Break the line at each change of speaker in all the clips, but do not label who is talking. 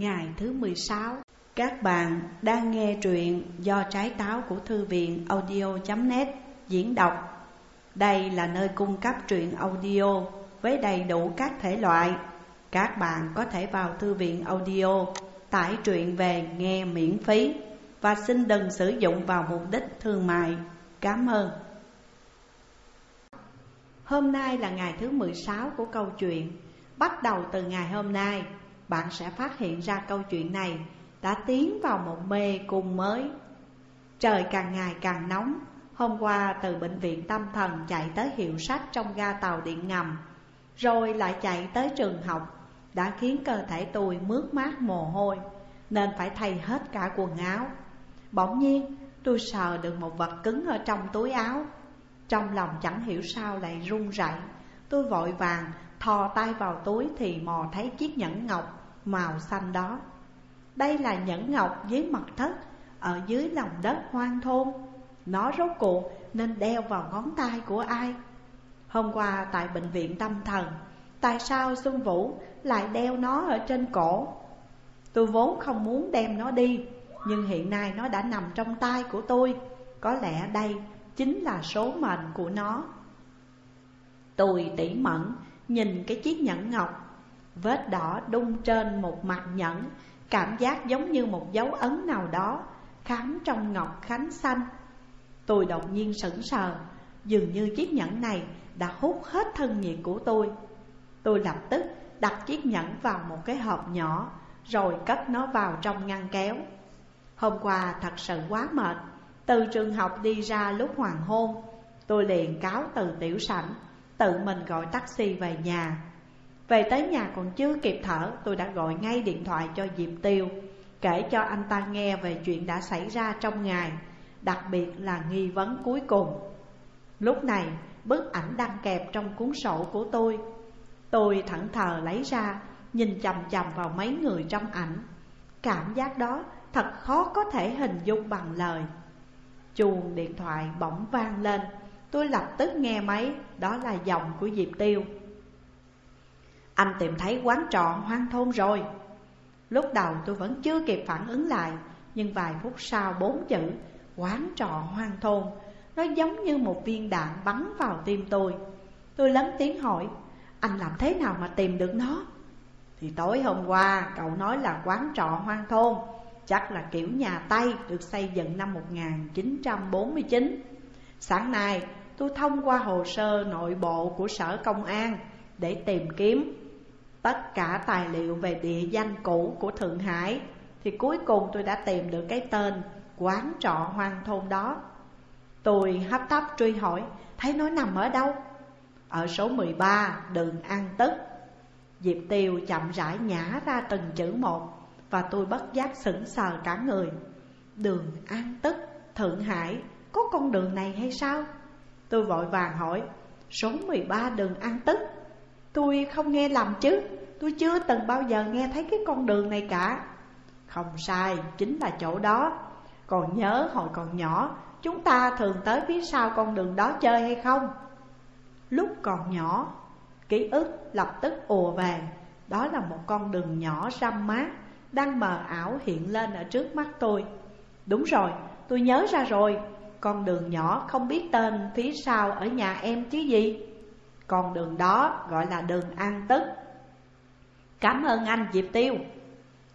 Ngày thứ 16 Các bạn đang nghe truyện do trái táo của thư viện audio.net diễn đọc. Đây là nơi cung cấp truyện audio với đầy đủ các thể loại. Các bạn có thể vào thư viện audio, tải truyện về nghe miễn phí Và xin đừng sử dụng vào mục đích thương mại. Cảm ơn. Hôm nay là ngày thứ 16 của câu chuyện, Bắt đầu từ ngày hôm nay. Bạn sẽ phát hiện ra câu chuyện này, Đã tiến vào một mê cung mới. Trời càng ngày càng nóng, Hôm qua từ bệnh viện tâm thần chạy tới hiệu sách trong ga tàu điện ngầm, Rồi lại chạy tới trường học, Đã khiến cơ thể tôi mướt mát mồ hôi, Nên phải thay hết cả quần áo. Bỗng nhiên, tôi sờ được một vật cứng ở trong túi áo. Trong lòng chẳng hiểu sao lại run rẩy, Tôi vội vàng thò tay vào túi thì mò thấy chiếc nhẫn ngọc màu xanh đó. Đây là nhẫn ngọc dưới mặt thất, Ở dưới lòng đất hoang thôn. Nó rốt cuộc nên đeo vào ngón tay của ai? Hôm qua tại bệnh viện tâm thần, Tại sao Xuân Vũ lại đeo nó ở trên cổ? Tôi vốn không muốn đem nó đi, Nhưng hiện nay nó đã nằm trong tay của tôi. Có lẽ đây chính là số mệnh của nó. Tôi tỉ mẫn nhìn cái chiếc nhẫn ngọc Vết đỏ đung trên một mặt nhẫn, Cảm giác giống như một dấu ấn nào đó, Khám trong ngọc khánh xanh. Tôi đột nhiên sững sờ, Dường như chiếc nhẫn này đã hút hết thân nhiệt của tôi. Tôi lập tức đặt chiếc nhẫn vào một cái hộp nhỏ, Rồi cất nó vào trong ngăn kéo. Hôm qua thật sự quá mệt, từ trường học đi ra lúc hoàng hôn, Tôi liền cáo từ tiểu sảnh, Tự mình gọi taxi về nhà. Về tới nhà còn chưa kịp thở, Tôi đã gọi ngay điện thoại cho Diệp Tiêu, Kể cho anh ta nghe về chuyện đã xảy ra trong ngày, Đặc biệt là nghi vấn cuối cùng. Lúc này, bức ảnh đang kẹp trong cuốn sổ của tôi. Tôi thẳng thờ lấy ra, Nhìn chầm chầm vào mấy người trong ảnh. Cảm giác đó thật khó có thể hình dung bằng lời. Chuông điện thoại bỗng vang lên. Tôi lập tức nghe máy, Đó là giọng của Diệp Tiêu. Anh tìm thấy quán trọ hoang thôn rồi. Lúc đầu tôi vẫn chưa kịp phản ứng lại, Nhưng vài phút sau bốn chữ, Quán trọ hoang thôn, Nó giống như một viên đạn bắn vào tim tôi. Tôi lớn tiếng hỏi, Anh làm thế nào mà tìm được nó? Thì tối hôm qua, cậu nói là quán trọ hoang thôn, Chắc là kiểu nhà Tây được xây dựng năm 1949 Sáng nay, tôi thông qua hồ sơ nội bộ của Sở Công an Để tìm kiếm tất cả tài liệu về địa danh cũ của Thượng Hải Thì cuối cùng tôi đã tìm được cái tên quán trọ hoang thôn đó Tôi hấp tấp truy hỏi Thấy nó nằm ở đâu? Ở số 13 đường An Tức Diệp Tiêu chậm rãi nhả ra từng chữ một và tôi bất giác sững sờ cả người Đường An Tức, Thượng Hải Có con đường này hay sao? Tôi vội vàng hỏi Số 13 đường An Tức Tôi không nghe lầm chứ. Tôi chưa từng bao giờ nghe thấy cái con đường này cả. Không sai, chính là chỗ đó. Còn nhớ hồi còn nhỏ Chúng ta thường tới phía sau con đường đó chơi hay không? Lúc còn nhỏ Ký ức lập tức ùa về. Đó là một con đường nhỏ râm mát đang mờ ảo hiện lên ở trước mắt tôi. Đúng rồi, tôi nhớ ra rồi. Con đường nhỏ không biết tên phía sau ở nhà em chứ gì. Con đường đó gọi là đường An Tức Cảm ơn anh, Diệp Tiêu.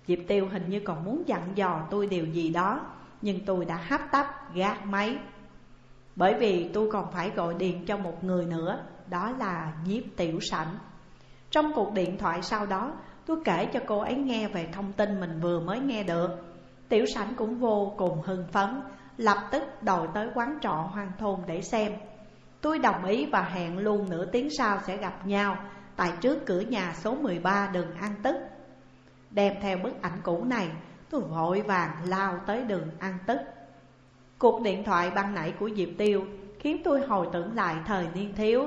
Diệp Tiêu hình như còn muốn dặn dò tôi điều gì đó, Nhưng tôi đã hấp tấp, gác máy. Bởi vì tôi còn phải gọi điện cho một người nữa, Đó là diệp Tiểu Sảnh. Trong cuộc điện thoại sau đó, Tôi kể cho cô ấy nghe về thông tin mình vừa mới nghe được. Tiểu sảnh cũng vô cùng hưng phấn, Lập tức đòi tới quán trọ hoang thôn để xem. Tôi đồng ý và hẹn luôn nửa tiếng sau sẽ gặp nhau, Tại trước cửa nhà số 13 đường An Tức. Đem theo bức ảnh cũ này, Tôi vội vàng lao tới đường An Tức. Cuộc điện thoại ban nãy của Diệp Tiêu Khiến tôi hồi tưởng lại thời niên thiếu.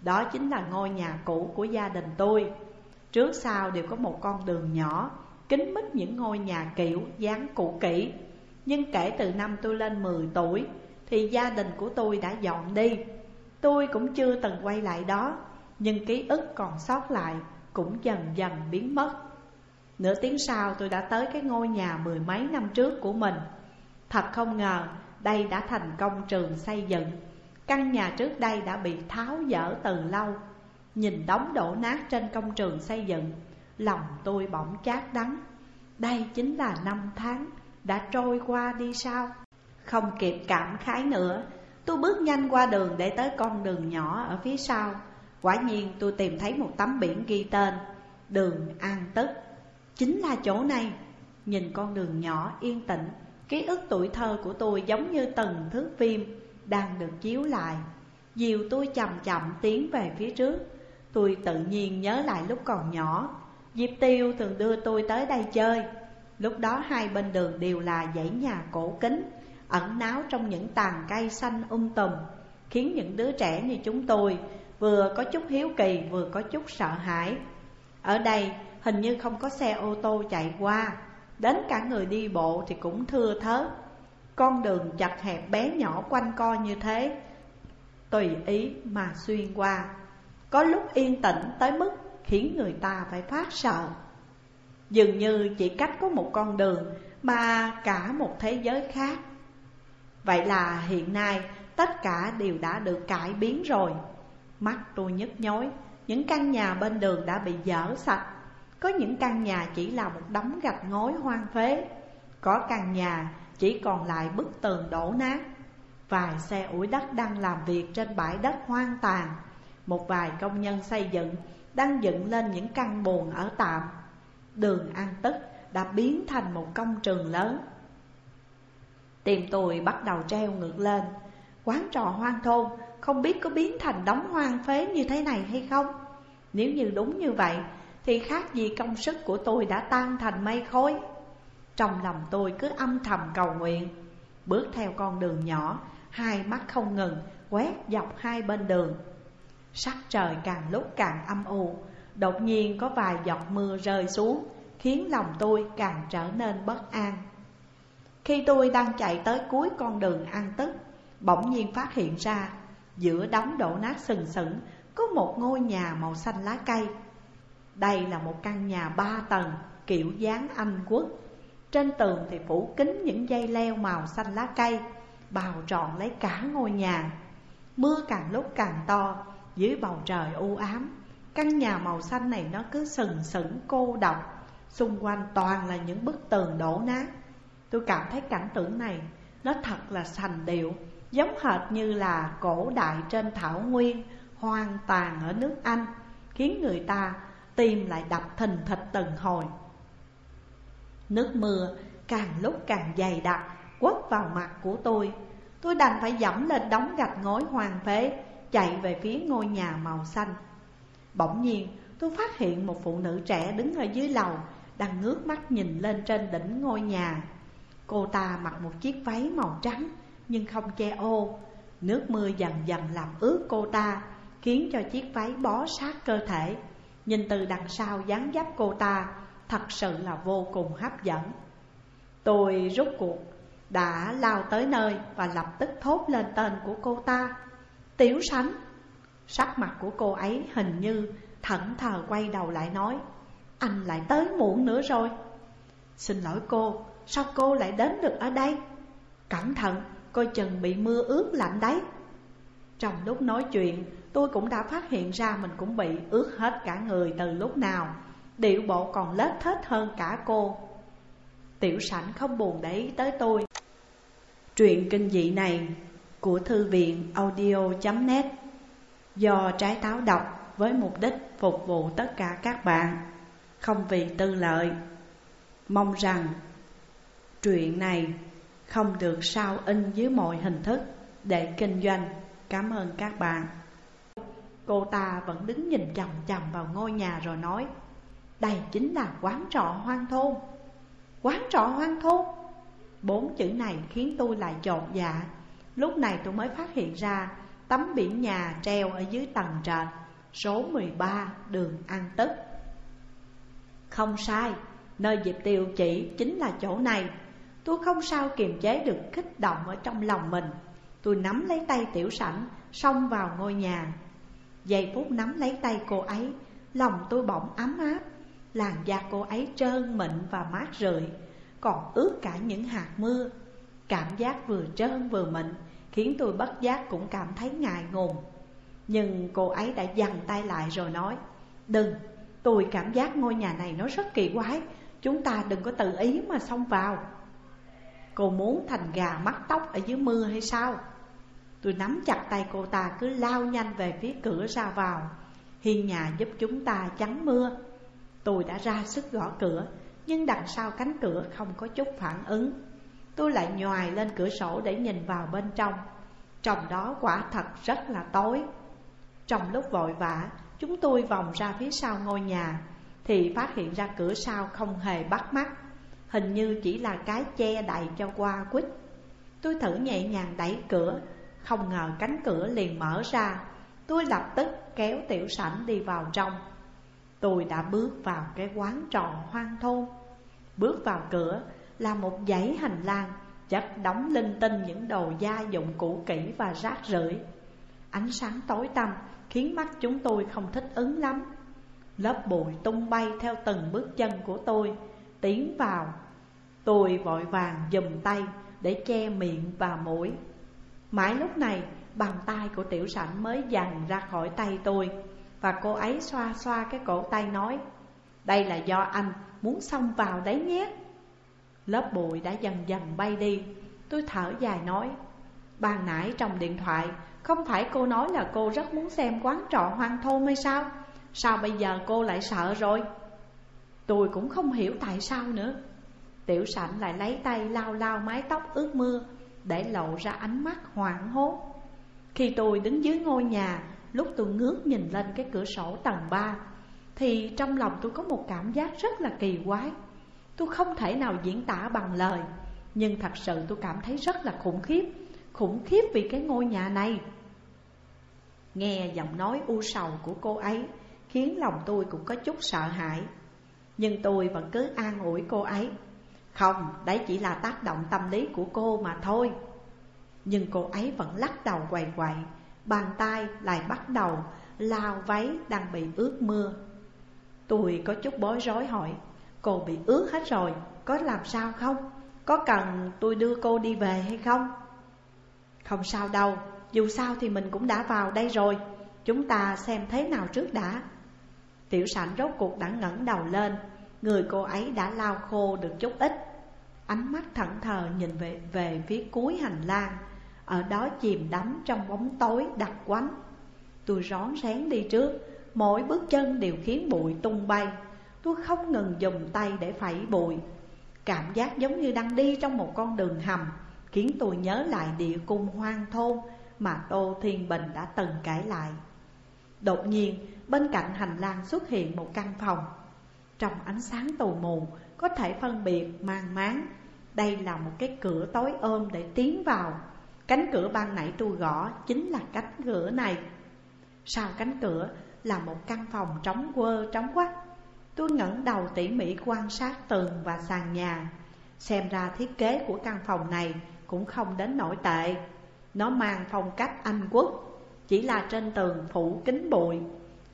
Đó chính là ngôi nhà cũ của gia đình tôi. Trước sau đều có một con đường nhỏ Kính mít những ngôi nhà kiểu dáng cũ kỹ. Nhưng kể từ năm tôi lên 10 tuổi, Thì gia đình của tôi đã dọn đi. Tôi cũng chưa từng quay lại đó, Nhưng ký ức còn sót lại Cũng dần dần biến mất. Nửa tiếng sau, tôi đã tới cái ngôi nhà mười mấy năm trước của mình. Thật không ngờ, đây đã thành công trường xây dựng. Căn nhà trước đây đã bị tháo dỡ từ lâu. Nhìn đống đổ nát trên công trường xây dựng, Lòng tôi bỗng chát đắng. Đây chính là năm tháng đã trôi qua đi sao? Không kịp cảm khái nữa Tôi bước nhanh qua đường để tới con đường nhỏ ở phía sau. Quả nhiên tôi tìm thấy một tấm biển ghi tên, Đường An Tức. Chính là chỗ này. Nhìn con đường nhỏ yên tĩnh, Ký ức tuổi thơ của tôi giống như từng thước phim Đang được chiếu lại. Dìu tôi chậm chậm tiến về phía trước. Tôi tự nhiên nhớ lại lúc còn nhỏ. Diệp Tiêu thường đưa tôi tới đây chơi. Lúc đó hai bên đường đều là dãy nhà cổ kính. Ẩn náu trong những tàn cây xanh um tùm, Khiến những đứa trẻ như chúng tôi Vừa có chút hiếu kỳ vừa có chút sợ hãi. Ở đây, hình như không có xe ô tô chạy qua, Đến cả người đi bộ thì cũng thưa thớt. Con đường chặt hẹp bé nhỏ quanh co như thế, Tùy ý mà xuyên qua. Có lúc yên tĩnh tới mức khiến người ta phải phát sợ. Dường như chỉ cách có một con đường mà cả một thế giới khác. Vậy là hiện nay, tất cả đều đã được cải biến rồi. Mắt tôi nhức nhối, Những căn nhà bên đường đã bị dở sạch. Có những căn nhà chỉ là một đống gạch ngói hoang phế. Có căn nhà chỉ còn lại bức tường đổ nát. Vài xe ủi đất đang làm việc trên bãi đất hoang tàn. Một vài công nhân xây dựng đang dựng lên những căn buồn ở tạm. Đường An Tức đã biến thành một công trường lớn. Tim tôi bắt đầu treo ngược lên. Quán trò hoang thôn, không biết có biến thành đống hoang phế như thế này hay không? Nếu như đúng như vậy, Thì khác gì công sức của tôi đã tan thành mây khói Trong lòng tôi cứ âm thầm cầu nguyện. Bước theo con đường nhỏ, Hai mắt không ngừng, quét dọc hai bên đường. Sắc trời càng lúc càng âm u, Đột nhiên có vài giọt mưa rơi xuống, Khiến lòng tôi càng trở nên bất an. Khi tôi đang chạy tới cuối con đường ăn tức Bỗng nhiên phát hiện ra, Giữa đống đổ nát sừng sững, Có một ngôi nhà màu xanh lá cây. Đây là một căn nhà ba tầng, Kiểu dáng Anh quốc. Trên tường thì phủ kính những dây leo màu xanh lá cây, Bào trọn lấy cả ngôi nhà. Mưa càng lúc càng to, Dưới bầu trời u ám, Căn nhà màu xanh này nó cứ sừng sững cô độc. Xung quanh toàn là những bức tường đổ nát. Tôi cảm thấy cảnh tượng này, Nó thật là sành điệu, Giống hệt như là cổ đại trên thảo nguyên, Hoang tàn ở nước Anh, Khiến người ta tim lại đập thình thịch từng hồi. Nước mưa càng lúc càng dày đặc, Quất vào mặt của tôi. Tôi đành phải dẫm lên đống gạch ngói hoàng phế, Chạy về phía ngôi nhà màu xanh. Bỗng nhiên, tôi phát hiện một phụ nữ trẻ đứng ở dưới lầu, Đang ngước mắt nhìn lên trên đỉnh ngôi nhà. Cô ta mặc một chiếc váy màu trắng, nhưng không che ô. Nước mưa dần dần làm ướt cô ta, Khiến cho chiếc váy bó sát cơ thể. Nhìn từ đằng sau dáng dấp cô ta, Thật sự là vô cùng hấp dẫn. Tôi rút cuộc, đã lao tới nơi Và lập tức thốt lên tên của cô ta. Tiểu sánh. Sắc mặt của cô ấy hình như thẫn thờ quay đầu lại nói, Anh lại tới muộn nữa rồi. Xin lỗi cô Sao cô lại đến được ở đây? Cẩn thận, Coi chừng bị mưa ướt lạnh đấy. Trong lúc nói chuyện, Tôi cũng đã phát hiện ra mình cũng bị ướt hết cả người từ lúc nào. Điệu bộ còn lết thết hơn cả cô. Tiểu sảnh không buồn để ý tới tôi. Truyện kinh dị này của thư viện audio.net Do trái táo đọc với mục đích phục vụ tất cả các bạn. Không vì tư lợi, Mong rằng truyện này không được sao in dưới mọi hình thức để kinh doanh. Cảm ơn các bạn. Cô ta vẫn đứng nhìn chằm chằm vào ngôi nhà rồi nói, Đây chính là quán trọ hoang thôn. Quán trọ hoang thôn? Bốn chữ này khiến tôi lại trột dạ. Lúc này tôi mới phát hiện ra Tấm biển nhà treo ở dưới tầng trệt, Số 13 đường An Tức. Không sai, Nơi Diệp Tiêu chỉ chính là chỗ này. Tôi không sao kiềm chế được kích động ở trong lòng mình. Tôi nắm lấy tay tiểu sảnh Xông vào ngôi nhà. Giây phút nắm lấy tay cô ấy Lòng tôi bỗng ấm áp. Làn da cô ấy trơn mịn và mát rượi Còn ướt cả những hạt mưa. Cảm giác vừa trơn vừa mịn Khiến tôi bất giác cũng cảm thấy ngại ngùng. Nhưng cô ấy đã dằn tay lại rồi nói Đừng, tôi cảm giác ngôi nhà này nó rất kỳ quái. Chúng ta đừng có tự ý mà xông vào. Cô muốn thành gà mắc tóc ở dưới mưa hay sao? Tôi nắm chặt tay cô ta cứ lao nhanh về phía cửa ra vào. Hiên nhà giúp chúng ta chắn mưa. Tôi đã ra sức gõ cửa, Nhưng đằng sau cánh cửa không có chút phản ứng. Tôi lại nhòi lên cửa sổ để nhìn vào bên trong. Trong đó quả thật rất là tối. Trong lúc vội vã, Chúng tôi vòng ra phía sau ngôi nhà, Thì phát hiện ra cửa sau không hề bắt mắt. Hình như chỉ là cái che đậy cho qua quýt. Tôi thử nhẹ nhàng đẩy cửa, Không ngờ cánh cửa liền mở ra. Tôi lập tức kéo tiểu sảnh đi vào trong. Tôi đã bước vào cái quán tròn hoang thôn Bước vào cửa là một dãy hành lang Chất đóng linh tinh những đồ gia dụng cũ kỹ và rác rưởi. Ánh sáng tối tăm khiến mắt chúng tôi không thích ứng lắm. Lớp bụi tung bay theo từng bước chân của tôi. Tiến vào. Tôi vội vàng dùm tay để che miệng và mũi. Mãi lúc này, bàn tay của tiểu sảnh mới dằn ra khỏi tay tôi Và cô ấy xoa xoa cái cổ tay nói, Đây là do anh muốn xông vào đấy nhé. Lớp bụi đã dần dần bay đi. Tôi thở dài nói, Ban nãy trong điện thoại, Không phải cô nói là cô rất muốn xem quán trọ hoang thôn hay sao? Sao bây giờ cô lại sợ rồi? Tôi cũng không hiểu tại sao nữa. Tiểu sảnh lại lấy tay lao lao mái tóc ướt mưa, Để lộ ra ánh mắt hoảng hốt. Khi tôi đứng dưới ngôi nhà, Lúc tôi ngước nhìn lên cái cửa sổ tầng 3 Thì trong lòng tôi có một cảm giác rất là kỳ quái. Tôi không thể nào diễn tả bằng lời, Nhưng thật sự tôi cảm thấy rất là khủng khiếp Khủng khiếp vì cái ngôi nhà này. Nghe giọng nói u sầu của cô ấy, Khiến lòng tôi cũng có chút sợ hãi. Nhưng tôi vẫn cứ an ủi cô ấy. Không, đấy chỉ là tác động tâm lý của cô mà thôi. Nhưng cô ấy vẫn lắc đầu quầy quậy Bàn tay lại bắt đầu lao váy đang bị ướt mưa. Tôi có chút bối rối hỏi Cô bị ướt hết rồi, có làm sao không? Có cần tôi đưa cô đi về hay không? Không sao đâu, dù sao thì mình cũng đã vào đây rồi. Chúng ta xem thế nào trước đã. Tiểu sảnh rốt cuộc đã ngẩng đầu lên. Người cô ấy đã lau khô được chút ít. Ánh mắt thẳng thờ nhìn về, về phía cuối hành lang. Ở đó chìm đắm trong bóng tối đặc quánh. Tôi rón rén đi trước. Mỗi bước chân đều khiến bụi tung bay. Tôi không ngừng dùng tay để phẩy bụi. Cảm giác giống như đang đi trong một con đường hầm Khiến tôi nhớ lại địa cung hoang thôn Mà Tô Thiên Bình đã từng kể lại. Đột nhiên bên cạnh hành lang xuất hiện một căn phòng, Trong ánh sáng tù mù, có thể phân biệt mang máng. Đây là một cái cửa tối ôm để tiến vào. Cánh cửa ban nãy tôi gõ chính là cánh cửa này. Sau cánh cửa là một căn phòng trống quơ, trống quắc. Tôi ngẩng đầu tỉ mỉ quan sát tường và sàn nhà. Xem ra thiết kế của căn phòng này cũng không đến nổi tệ. Nó mang phong cách Anh quốc, Chỉ là trên tường phủ kính bụi.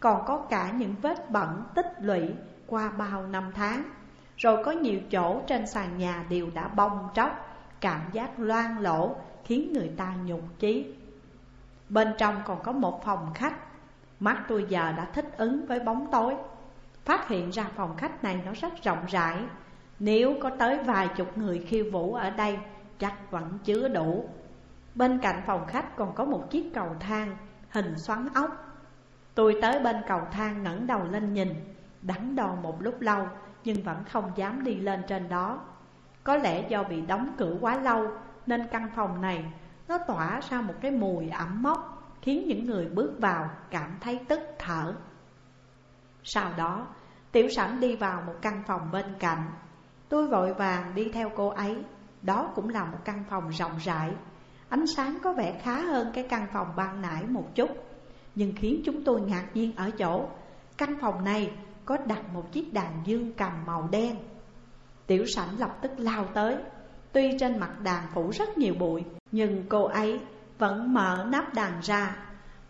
Còn có cả những vết bẩn, tích lũy qua bao năm tháng. Rồi có nhiều chỗ trên sàn nhà đều đã bong tróc, Cảm giác loang lỗ khiến người ta nhục chí. Bên trong còn có một phòng khách. Mắt tôi giờ đã thích ứng với bóng tối. Phát hiện ra phòng khách này nó rất rộng rãi. Nếu có tới vài chục người khiêu vũ ở đây, Chắc vẫn chứa đủ. Bên cạnh phòng khách còn có một chiếc cầu thang Hình xoắn ốc. Tôi tới bên cầu thang ngẩng đầu lên nhìn, Đắn đo một lúc lâu, Nhưng vẫn không dám đi lên trên đó. Có lẽ do bị đóng cửa quá lâu, Nên căn phòng này Nó tỏa ra một cái mùi ẩm mốc, Khiến những người bước vào cảm thấy tức thở. Sau đó, Tiểu sảnh đi vào một căn phòng bên cạnh. Tôi vội vàng đi theo cô ấy. Đó cũng là một căn phòng rộng rãi. Ánh sáng có vẻ khá hơn cái căn phòng ban nãy một chút. Nhưng khiến chúng tôi ngạc nhiên ở chỗ, Căn phòng này có đặt một chiếc đàn dương cầm màu đen. Tiểu sảnh lập tức lao tới. Tuy trên mặt đàn phủ rất nhiều bụi, Nhưng cô ấy vẫn mở nắp đàn ra.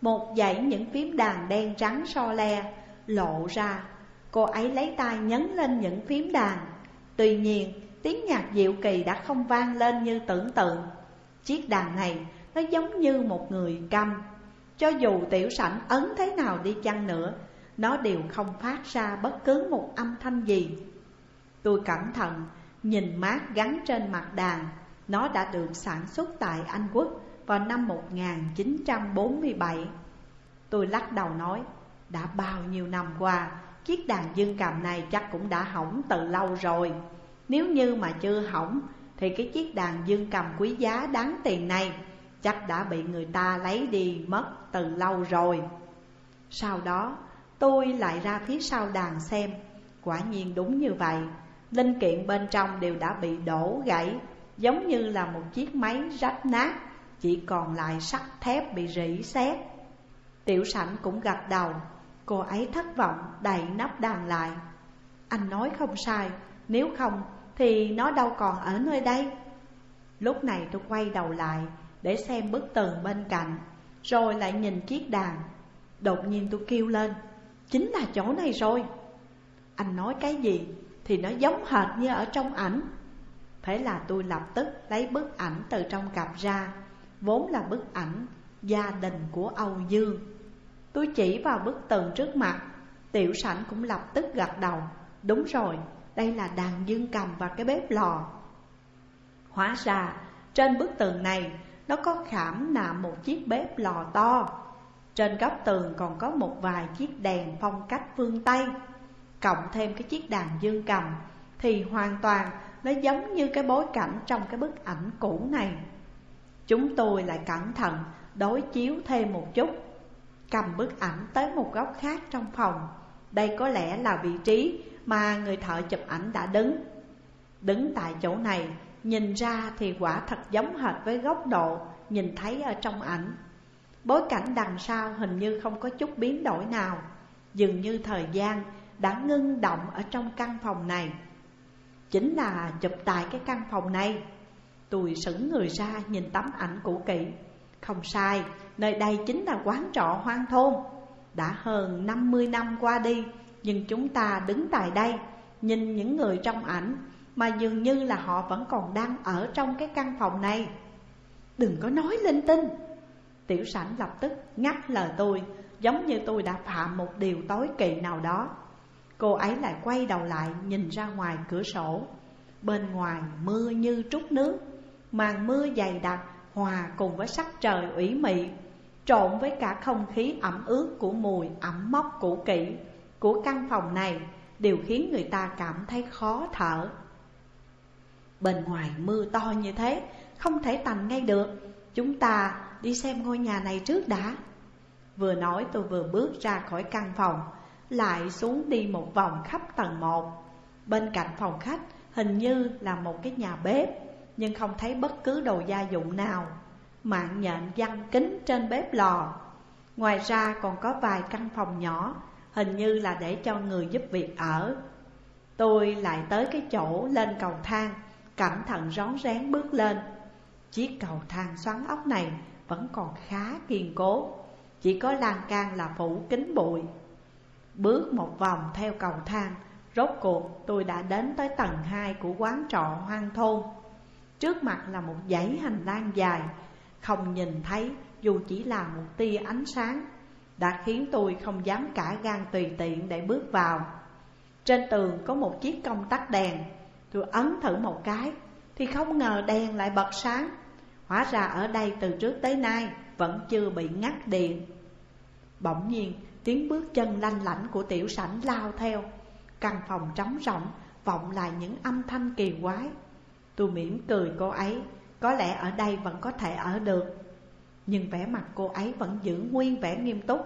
Một dãy những phím đàn đen trắng so le, lộ ra. Cô ấy lấy tay nhấn lên những phím đàn. Tuy nhiên, tiếng nhạc diệu kỳ đã không vang lên như tưởng tượng. Chiếc đàn này nó giống như một người câm cho dù tiểu sảnh ấn thế nào đi chăng nữa, Nó đều không phát ra bất cứ một âm thanh gì. Tôi cẩn thận nhìn mát gắn trên mặt đàn. Nó đã được sản xuất tại Anh Quốc vào năm 1947 Tôi lắc đầu nói, Đã bao nhiêu năm qua, Chiếc đàn dương cầm này chắc cũng đã hỏng từ lâu rồi. Nếu như mà chưa hỏng, Thì cái chiếc đàn dương cầm quý giá đáng tiền này Chắc đã bị người ta lấy đi, mất từ lâu rồi. Sau đó, tôi lại ra phía sau đàn xem. Quả nhiên đúng như vậy. Linh kiện bên trong đều đã bị đổ gãy, Giống như là một chiếc máy rách nát. Chỉ còn lại sắt thép bị rỉ sét. Tiểu sảnh cũng gật đầu. Cô ấy thất vọng đẩy nắp đàn lại. Anh nói không sai. Nếu không, thì nó đâu còn ở nơi đây. Lúc này tôi quay đầu lại để xem bức tường bên cạnh Rồi lại nhìn chiếc đàn. Đột nhiên tôi kêu lên Chính là chỗ này rồi. Anh nói cái gì thì nó giống hệt như ở trong ảnh. Thế là tôi lập tức lấy bức ảnh từ trong cặp ra Vốn là bức ảnh gia đình của Âu Dương. Tôi chỉ vào bức tường trước mặt Tiểu sảnh cũng lập tức gật đầu. Đúng rồi, đây là đàn dương cầm và cái bếp lò. Hóa ra trên bức tường này nó có khảm nạm một chiếc bếp lò to. Trên góc tường còn có một vài chiếc đèn phong cách phương Tây. Cộng thêm cái chiếc đàn dương cầm, Thì hoàn toàn nó giống như cái bối cảnh trong cái bức ảnh cũ này. Chúng tôi lại cẩn thận đối chiếu thêm một chút. Cầm bức ảnh tới một góc khác trong phòng. Đây có lẽ là vị trí mà người thợ chụp ảnh đã đứng. Đứng tại chỗ này Nhìn ra thì quả thật giống hệt với góc độ Nhìn thấy ở trong ảnh. Bối cảnh đằng sau hình như không có chút biến đổi nào Dường như thời gian đã ngưng động ở trong căn phòng này. Chính là chụp tại cái căn phòng này. Tôi sững người ra nhìn tấm ảnh cũ kỹ. Không sai, nơi đây chính là quán trọ hoang thôn. Đã hơn 50 năm qua đi Nhưng chúng ta đứng tại đây Nhìn những người trong ảnh mà dường như là họ vẫn còn đang ở trong cái căn phòng này. Đừng có nói linh tinh. Tiểu sảnh lập tức ngắt lời tôi, Giống như tôi đã phạm một điều tối kỵ nào đó. Cô ấy lại quay đầu lại nhìn ra ngoài cửa sổ. Bên ngoài mưa như trút nước, Màn mưa dày đặc, hòa cùng với sắc trời ủy mị, Trộn với cả không khí ẩm ướt của mùi ẩm mốc cũ kỹ Của căn phòng này, đều khiến người ta cảm thấy khó thở. Bên ngoài mưa to như thế, Không thể tành ngay được. Chúng ta đi xem ngôi nhà này trước đã. Vừa nói tôi vừa bước ra khỏi căn phòng, lại xuống đi một vòng khắp tầng một. Bên cạnh phòng khách hình như là một cái nhà bếp, Nhưng không thấy bất cứ đồ gia dụng nào. Mạng nhện văng kính trên bếp lò. Ngoài ra còn có vài căn phòng nhỏ, Hình như là để cho người giúp việc ở. Tôi lại tới cái chỗ lên cầu thang. Cẩn thận rón rén bước lên. Chiếc cầu thang xoắn ốc này vẫn còn khá kiên cố. Chỉ có lan can là phủ kính bụi. Bước một vòng theo cầu thang, Rốt cuộc tôi đã đến tới tầng 2 của quán trọ hoang thôn. Trước mặt là một dãy hành lang dài. Không nhìn thấy, dù chỉ là một tia ánh sáng, Đã khiến tôi không dám cả gan tùy tiện để bước vào. Trên tường có một chiếc công tắc đèn. Tôi ấn thử một cái, Thì không ngờ đèn lại bật sáng. Hóa ra ở đây từ trước tới nay vẫn chưa bị ngắt điện. Bỗng nhiên, Tiếng bước chân lanh lảnh của tiểu sảnh lao theo. Căn phòng trống rộng Vọng lại những âm thanh kỳ quái. Tôi mỉm cười cô ấy, Có lẽ ở đây vẫn có thể ở được. Nhưng vẻ mặt cô ấy vẫn giữ nguyên vẻ nghiêm túc.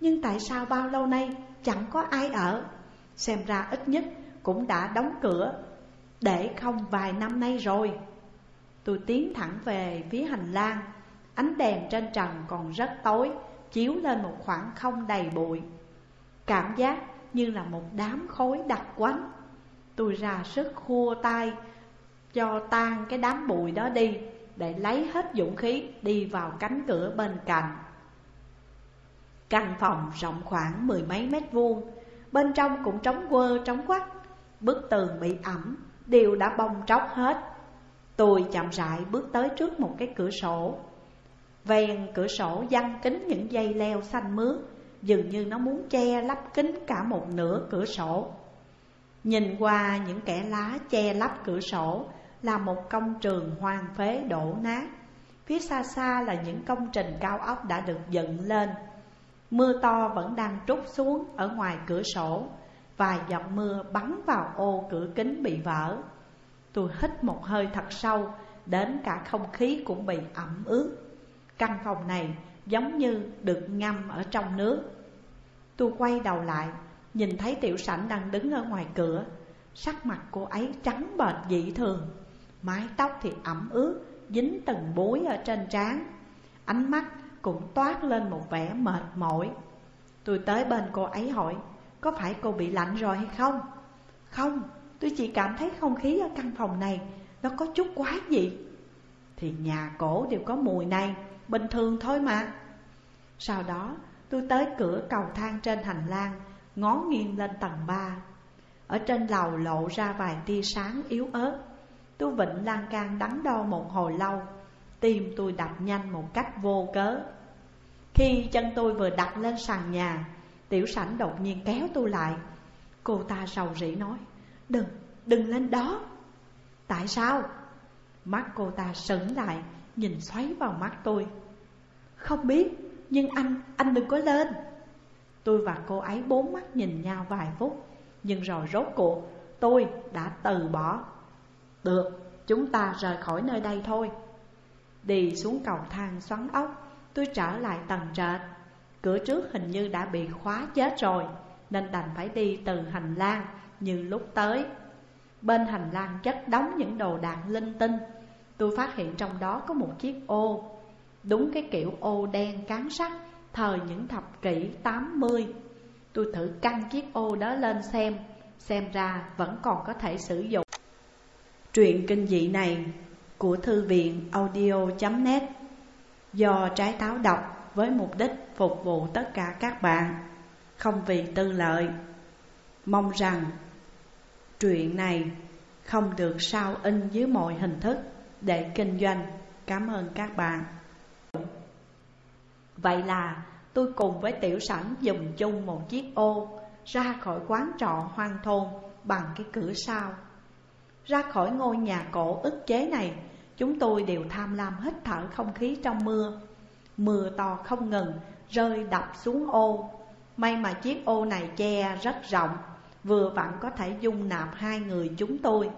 Nhưng tại sao bao lâu nay chẳng có ai ở? Xem ra ít nhất cũng đã đóng cửa để không vài năm nay rồi. Tôi tiến thẳng về phía hành lang, Ánh đèn trên trần còn rất tối, chiếu lên một khoảng không đầy bụi. Cảm giác như là một đám khối đặc quánh. Tôi ra sức khua tay, cho tan cái đám bụi đó đi, Để lấy hết dũng khí đi vào cánh cửa bên cạnh. Căn phòng rộng khoảng mười mấy mét vuông, Bên trong cũng trống quơ, trống quắc. Bức tường bị ẩm Đều đã bong tróc hết. Tôi chậm rãi bước tới trước một cái cửa sổ. Ven cửa sổ văng kính những dây leo xanh mướt, Dường như nó muốn che lấp kính cả một nửa cửa sổ. Nhìn qua những kẻ lá che lấp cửa sổ Là một công trường hoang phế đổ nát. Phía xa xa là những công trình cao ốc đã được dựng lên. Mưa to vẫn đang trút xuống ở ngoài cửa sổ. Vài giọt mưa bắn vào ô cửa kính bị vỡ. Tôi hít một hơi thật sâu, Đến cả không khí cũng bị ẩm ướt. Căn phòng này giống như được ngâm ở trong nước. Tôi quay đầu lại, Nhìn thấy tiểu sảnh đang đứng ở ngoài cửa. Sắc mặt cô ấy trắng bệch dị thường. Mái tóc thì ẩm ướt, Dính từng bối ở trên trán. Ánh mắt cũng toát lên một vẻ mệt mỏi. Tôi tới bên cô ấy hỏi có phải cô bị lạnh rồi hay không? Không, tôi chỉ cảm thấy không khí ở căn phòng này Nó có chút quá dị Thì nhà cổ đều có mùi này Bình thường thôi mà. Sau đó tôi tới cửa cầu thang trên hành lang Ngó nghiêng lên tầng 3 Ở trên lầu lộ ra vài tia sáng yếu ớt. Tôi vịnh lan can đắn đo một hồi lâu Tim tôi đập nhanh một cách vô cớ. Khi chân tôi vừa đặt lên sàn nhà Tiểu sảnh đột nhiên kéo tôi lại. Cô ta sầu rĩ nói Đừng, đừng lên đó. Tại sao? Mắt cô ta sững lại Nhìn xoáy vào mắt tôi. Không biết Nhưng anh, anh đừng có lên. Tôi và cô ấy bốn mắt nhìn nhau vài phút Nhưng rồi rốt cuộc Tôi đã từ bỏ. Được, chúng ta rời khỏi nơi đây thôi. Đi xuống cầu thang xoắn ốc Tôi trở lại tầng trệt. Cửa trước hình như đã bị khóa chết rồi, Nên đành phải đi từ hành lang như lúc tới. Bên hành lang chất đóng những đồ đạc linh tinh. Tôi phát hiện trong đó có một chiếc ô. Đúng cái kiểu ô đen cán sắt, Thời những thập kỷ 80 Tôi thử căng chiếc ô đó lên xem Xem ra vẫn còn có thể sử dụng. Truyện kinh dị này của thư viện audio.net Do trái táo đọc với mục đích phục vụ tất cả các bạn, Không vì tư lợi. Mong rằng truyện này không được sao in dưới mọi hình thức để kinh doanh. Cảm ơn các bạn. Vậy là tôi cùng với tiểu sảnh dùng chung một chiếc ô Ra khỏi quán trọ hoang thôn bằng cái cửa sau. Ra khỏi ngôi nhà cổ ức chế này, Chúng tôi đều tham lam hít thở không khí trong mưa. Mưa to không ngừng, rơi đập xuống ô. May mà chiếc ô này che rất rộng, Vừa vặn có thể dung nạp hai người chúng tôi.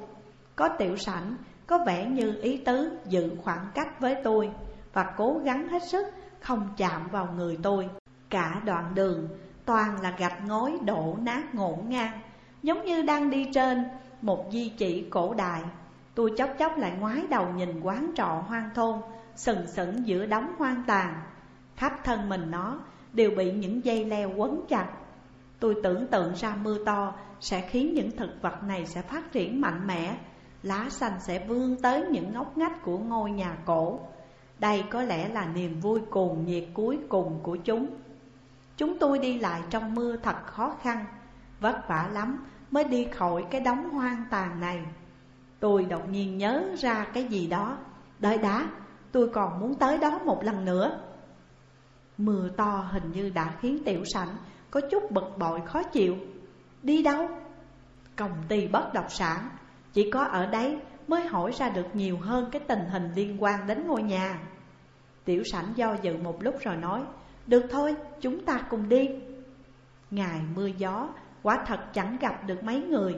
Có tiểu sảnh, có vẻ như ý tứ giữ khoảng cách với tôi Và cố gắng hết sức không chạm vào người tôi. Cả đoạn đường toàn là gạch ngói đổ nát ngổn ngang, Giống như đang đi trên một di chỉ cổ đại. Tôi chốc chốc lại ngoái đầu nhìn quán trọ hoang thôn Sừng sững giữa đống hoang tàn. Khắp thân mình nó đều bị những dây leo quấn chặt. Tôi tưởng tượng ra mưa to sẽ khiến những thực vật này sẽ phát triển mạnh mẽ. Lá xanh sẽ vươn tới những ngóc ngách của ngôi nhà cổ. Đây có lẽ là niềm vui cuồng nhiệt cuối cùng của chúng. Chúng tôi đi lại trong mưa thật khó khăn Vất vả lắm mới đi khỏi cái đống hoang tàn này. Tôi đột nhiên nhớ ra cái gì đó Đợi đã, tôi còn muốn tới đó một lần nữa. Mưa to hình như đã khiến tiểu sảnh có chút bực bội khó chịu. Đi đâu? Công ty bất động sản. Chỉ có ở đấy mới hỏi ra được nhiều hơn cái tình hình liên quan đến ngôi nhà. Tiểu sảnh do dự một lúc rồi nói Được thôi, chúng ta cùng đi. Ngày mưa gió, quả thật chẳng gặp được mấy người.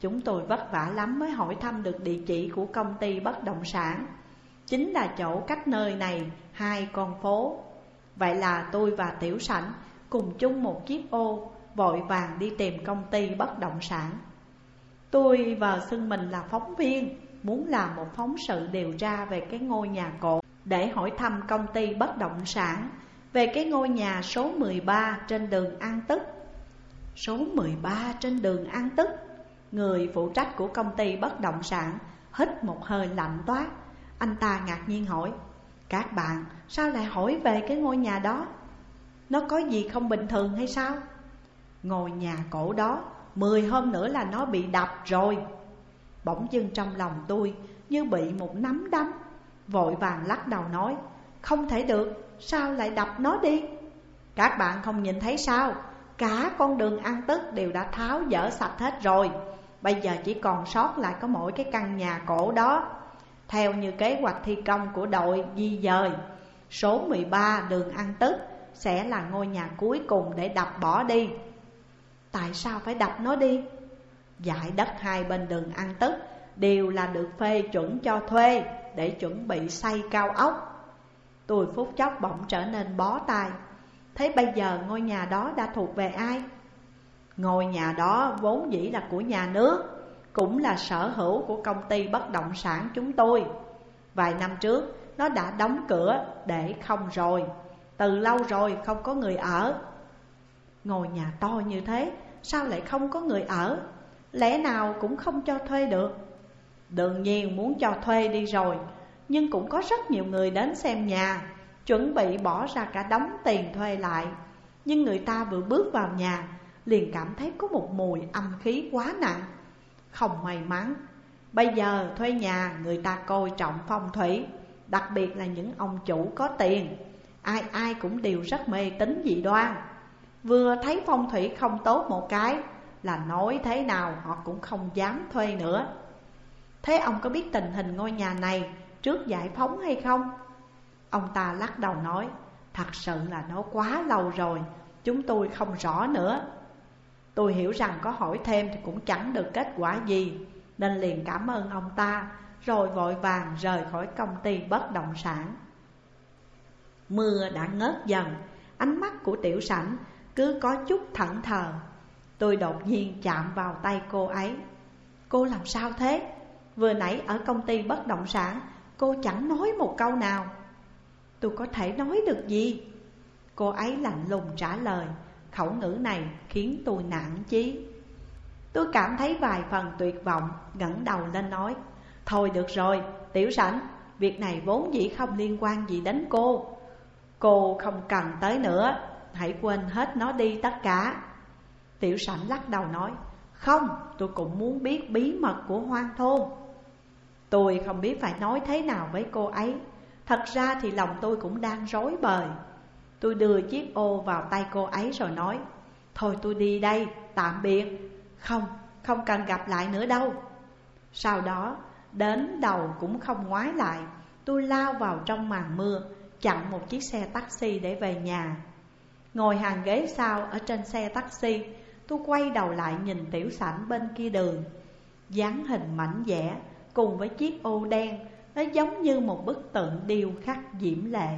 Chúng tôi vất vả lắm mới hỏi thăm được địa chỉ của công ty bất động sản. Chính là chỗ cách nơi này, hai con phố. Vậy là tôi và Tiểu Sảnh cùng chung một chiếc ô, Vội vàng đi tìm công ty bất động sản. Tôi và xưng mình là phóng viên, Muốn làm một phóng sự điều tra về cái ngôi nhà cổ Để hỏi thăm công ty bất động sản Về cái ngôi nhà số 13 trên đường An Tức. Số 13 trên đường An Tức? Người phụ trách của công ty bất động sản Hít một hơi lạnh toát. Anh ta ngạc nhiên hỏi, Các bạn, sao lại hỏi về cái ngôi nhà đó? Nó có gì không bình thường hay sao? Ngôi nhà cổ đó, Mười hôm nữa là nó bị đập rồi. Bỗng dưng trong lòng tôi Như bị một nắm đấm, Vội vàng lắc đầu nói, Không thể được, Sao lại đập nó đi? Các bạn không nhìn thấy sao? Cả con đường ăn tức đều đã tháo dỡ sạch hết rồi. Bây giờ chỉ còn sót lại có mỗi cái căn nhà cổ đó. Theo như kế hoạch thi công của đội di dời. Số 13 đường ăn tức sẽ là ngôi nhà cuối cùng để đập bỏ đi. Tại sao phải đập nó đi? Dải đất hai bên đường ăn tức đều là được phê chuẩn cho thuê để chuẩn bị xây cao ốc. Tôi phút chốc bỗng trở nên bó tay. Thế bây giờ ngôi nhà đó đã thuộc về ai? Ngôi nhà đó vốn dĩ là của nhà nước. Cũng là sở hữu của công ty bất động sản chúng tôi. Vài năm trước, nó đã đóng cửa để không rồi. Từ lâu rồi không có người ở. Ngôi nhà to như thế, sao lại không có người ở? Lẽ nào cũng không cho thuê được? Đương nhiên muốn cho thuê đi rồi, Nhưng cũng có rất nhiều người đến xem nhà, Chuẩn bị bỏ ra cả đống tiền thuê lại. Nhưng người ta vừa bước vào nhà, Liền cảm thấy có một mùi âm khí quá nặng. Không may mắn. Bây giờ thuê nhà người ta coi trọng phong thủy, Đặc biệt là những ông chủ có tiền. Ai ai cũng đều rất mê tín dị đoan. Vừa thấy phong thủy không tốt một cái, Là nói thế nào họ cũng không dám thuê nữa. Thế ông có biết tình hình ngôi nhà này trước giải phóng hay không? Ông ta lắc đầu nói, Thật sự là nó quá lâu rồi, Chúng tôi không rõ nữa. Tôi hiểu rằng có hỏi thêm thì cũng chẳng được kết quả gì. Nên liền cảm ơn ông ta, Rồi vội vàng rời khỏi công ty bất động sản. Mưa đã ngớt dần, Ánh mắt của tiểu sảnh cứ có chút thẫn thờ. Tôi đột nhiên chạm vào tay cô ấy. Cô làm sao thế? Vừa nãy ở công ty bất động sản, Cô chẳng nói một câu nào. Tôi có thể nói được gì? Cô ấy lạnh lùng trả lời. Khẩu ngữ này khiến tôi nản chí. Tôi cảm thấy vài phần tuyệt vọng ngẩng đầu lên nói Thôi được rồi, tiểu sảnh Việc này vốn dĩ không liên quan gì đến cô. Cô không cần tới nữa Hãy quên hết nó đi tất cả. Tiểu sảnh lắc đầu nói Không, tôi cũng muốn biết bí mật của hoang thôn. Tôi không biết phải nói thế nào với cô ấy. Thật ra thì lòng tôi cũng đang rối bời. Tôi đưa chiếc ô vào tay cô ấy rồi nói Thôi tôi đi đây, tạm biệt. Không, không cần gặp lại nữa đâu. Sau đó, đến đầu cũng không ngoái lại Tôi lao vào trong màn mưa Chặn một chiếc xe taxi để về nhà. Ngồi hàng ghế sau ở trên xe taxi Tôi quay đầu lại nhìn tiểu sảnh bên kia đường. Dáng hình mảnh vẽ cùng với chiếc ô đen Nó giống như một bức tượng điêu khắc diễm lệ.